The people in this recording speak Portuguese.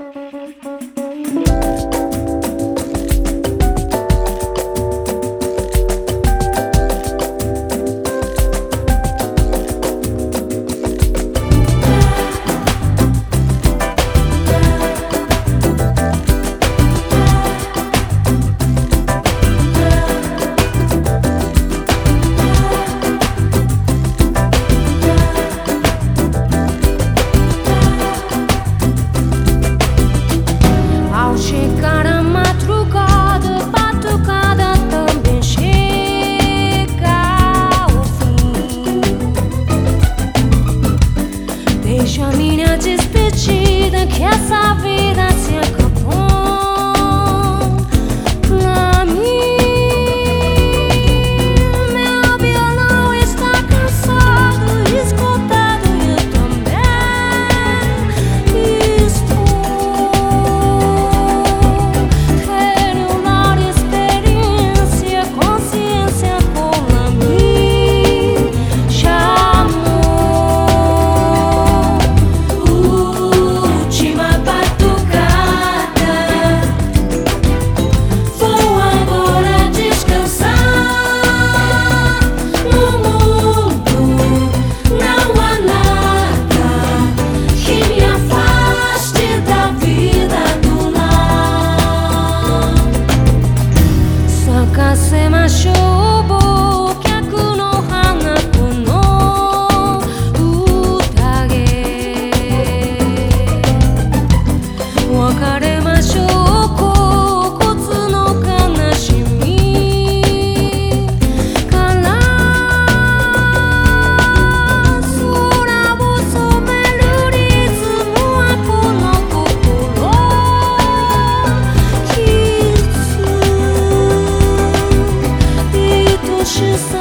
Thank you. Hoje a minha despedida, que essa vida se acaba. you